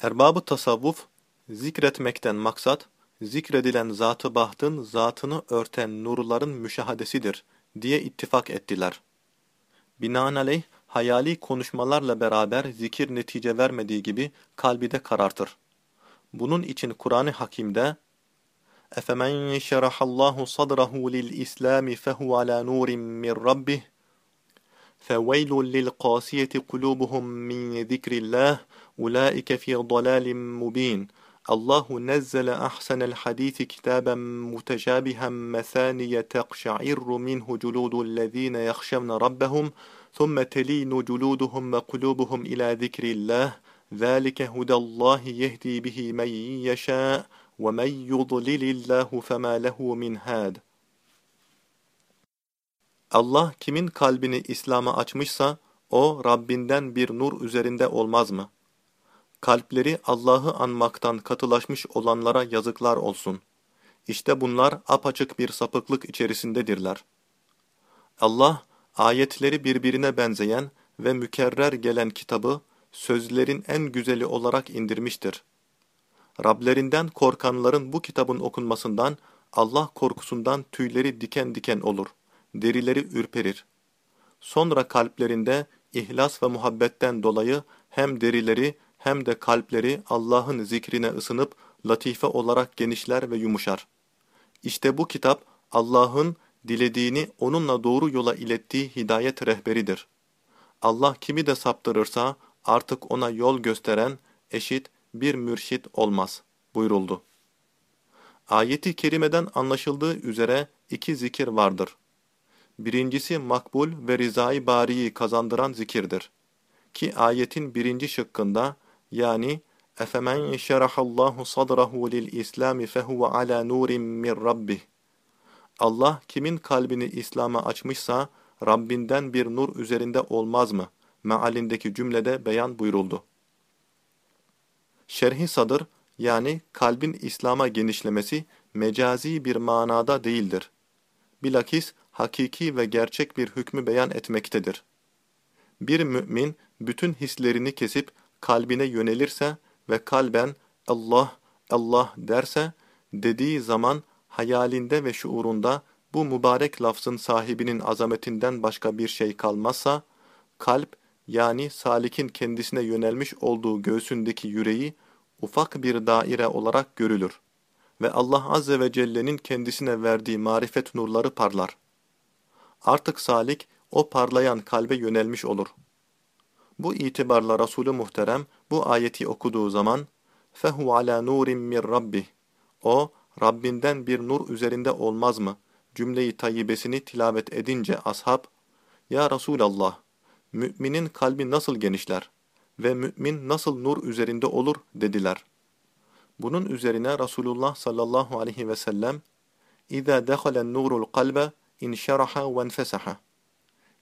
Erbabı tasavvuf, zikretmekten maksat, zikredilen zat-ı bahtın zatını örten nurların müşahadesidir diye ittifak ettiler. Binaenaleyh, hayali konuşmalarla beraber zikir netice vermediği gibi kalbi de karartır. Bunun için Kur'an-ı Hakim'de اَفَمَنْ شَرَحَ اللّٰهُ صَدْرَهُ لِلْإِسْلَامِ فَهُوَ عَلَى نُورٍ مِّنْ رَبِّهِ فَوَيْلٌ لِلْقَاسِيَةِ قُلُوبُهُمْ مِنْ ذِكْرِ اللّٰهِ أُولَٰئِكَ فِي ضَلَالٍ مُّبِينٍ. الله نزل أحسن الحديث كتابا متشابها مثانية تقشعر منه جلود الذين يخشون ربهم ثم تلين جلودهم وقلوبهم إلى ذكر الله. ذلك هدى الله يهدي به من يشاء ومن يضلل الله فما له من هاد. Allah kimin kalbini İslam'a açmışsa o Rabbinden bir nur üzerinde olmaz mı? Kalpleri Allah'ı anmaktan katılaşmış olanlara yazıklar olsun. İşte bunlar apaçık bir sapıklık içerisindedirler. Allah, ayetleri birbirine benzeyen ve mükerrer gelen kitabı, sözlerin en güzeli olarak indirmiştir. Rablerinden korkanların bu kitabın okunmasından, Allah korkusundan tüyleri diken diken olur, derileri ürperir. Sonra kalplerinde ihlas ve muhabbetten dolayı hem derileri hem de kalpleri Allah'ın zikrine ısınıp latife olarak genişler ve yumuşar. İşte bu kitap Allah'ın dilediğini onunla doğru yola ilettiği hidayet rehberidir. Allah kimi de saptırırsa artık ona yol gösteren eşit bir mürşit olmaz buyuruldu. Ayeti kerimeden anlaşıldığı üzere iki zikir vardır. Birincisi makbul ve rizai bariyi kazandıran zikirdir. Ki ayetin birinci şıkkında yani اَفَمَنْ شَرَحَ اللّٰهُ صَدْرَهُ لِلْإِسْلَامِ فَهُوَ عَلَى نُورٍ مِّنْ رَبِّهِ Allah kimin kalbini İslam'a açmışsa Rabbinden bir nur üzerinde olmaz mı? Mealindeki cümlede beyan buyuruldu. Şerhi sadır yani kalbin İslam'a genişlemesi mecazi bir manada değildir. Bilakis hakiki ve gerçek bir hükmü beyan etmektedir. Bir mümin bütün hislerini kesip kalbine yönelirse ve kalben Allah, Allah derse, dediği zaman hayalinde ve şuurunda bu mübarek lafzın sahibinin azametinden başka bir şey kalmazsa, kalp yani salikin kendisine yönelmiş olduğu göğsündeki yüreği ufak bir daire olarak görülür ve Allah Azze ve Celle'nin kendisine verdiği marifet nurları parlar. Artık salik o parlayan kalbe yönelmiş olur. Bu itibarla Resulü Muhterem bu ayeti okuduğu zaman فَهُ عَلَى نُورٍ مِّنْ رَبِّهِ O, Rabbinden bir nur üzerinde olmaz mı? Cümleyi tayyibesini tilavet edince ashab, Ya Resulallah, müminin kalbi nasıl genişler ve mümin nasıl nur üzerinde olur dediler. Bunun üzerine Resulullah sallallahu aleyhi ve sellem, اِذَا دَخَلَ النُّورُ الْقَلْبَ inşeraha ve enfesaha.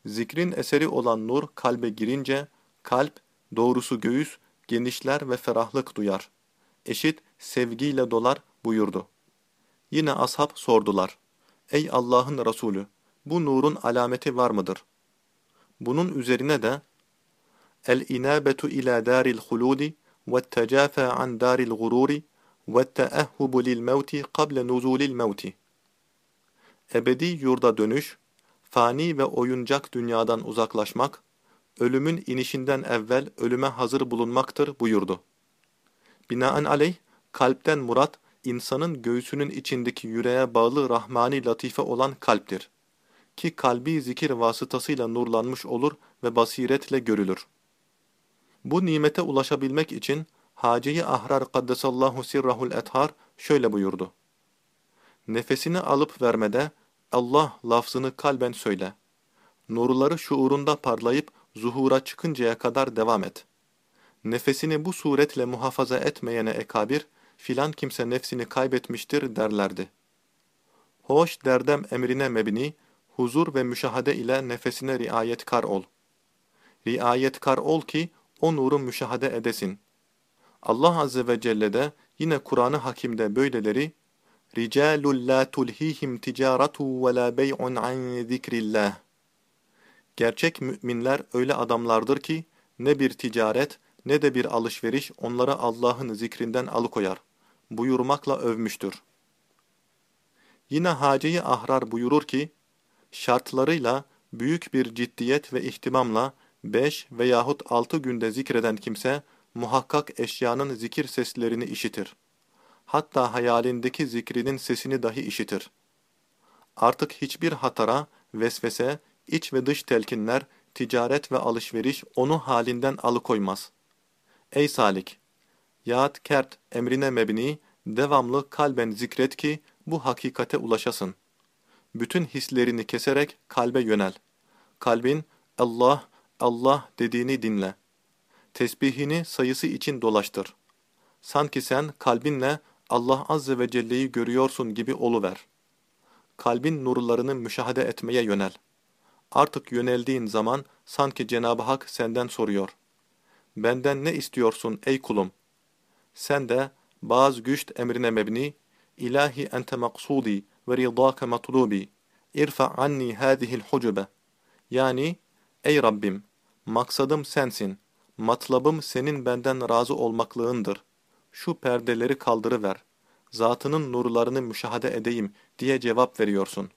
Zikrin eseri olan nur kalbe girince, kalp, doğrusu göğüs, genişler ve ferahlık duyar. Eşit sevgiyle dolar buyurdu. Yine ashab sordular. Ey Allah'ın Resulü! Bu nurun alameti var mıdır? Bunun üzerine de El-inabetu ila daril huludi ve tecafa an daril gururi ve teahhubu lil mevti kable nuzulil mevti Ebedi yurda dönüş, fani ve oyuncak dünyadan uzaklaşmak, ölümün inişinden evvel ölüme hazır bulunmaktır buyurdu. Binaenaleyh, kalpten murat, insanın göğsünün içindeki yüreğe bağlı rahmani latife olan kalptir. Ki kalbi zikir vasıtasıyla nurlanmış olur ve basiretle görülür. Bu nimete ulaşabilmek için Hace-i Ahrar Kaddesallahu Sirrahul Ethar şöyle buyurdu. Nefesini alıp vermede Allah lafzını kalben söyle. Nurları şuurunda parlayıp zuhura çıkıncaya kadar devam et. Nefesini bu suretle muhafaza etmeyene ekabir, filan kimse nefsini kaybetmiştir derlerdi. Hoş derdem emrine mebni, huzur ve müşahade ile nefesine riayetkar ol. Riayetkar ol ki, o nuru müşahede edesin. Allah Azze ve Celle de yine Kur'an-ı Hakim'de böyleleri رِجَالٌ لَا تُلْهِيهِمْ تِجَارَةُ وَلَا بَيْعٌ عَنْ ذِكْرِ Gerçek müminler öyle adamlardır ki ne bir ticaret, ne de bir alışveriş onları Allah'ın zikrinden alıkoyar. Buyurmakla övmüştür. Yine Hace-i Ahrar buyurur ki, şartlarıyla büyük bir ciddiyet ve ihtimamla beş veyahut altı günde zikreden kimse muhakkak eşyanın zikir seslerini işitir. Hatta hayalindeki zikrinin sesini dahi işitir. Artık hiçbir hatara, vesvese, iç ve dış telkinler, ticaret ve alışveriş onu halinden alıkoymaz. Ey salik! Yahut kert emrine mebni, devamlı kalben zikret ki bu hakikate ulaşasın. Bütün hislerini keserek kalbe yönel. Kalbin Allah, Allah dediğini dinle. Tesbihini sayısı için dolaştır. Sanki sen kalbinle Allah Azze ve Celle'yi görüyorsun gibi oluver. Kalbin nurlarını müşahede etmeye yönel. Artık yöneldiğin zaman sanki Cenab-ı Hak senden soruyor. Benden ne istiyorsun ey kulum? Sen de bazı güçt emrine mebni, İlahi ente maksudi ve ridâke matlubi, irfa anni hâzihil hucube. Yani, ey Rabbim, maksadım sensin, matlabım senin benden razı olmaklığındır. Şu perdeleri kaldırıver, zatının nurlarını müşahede edeyim diye cevap veriyorsun.